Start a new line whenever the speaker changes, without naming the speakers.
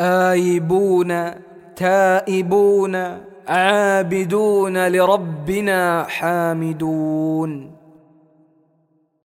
آيبون تائبون عابدون لربنا حامدون.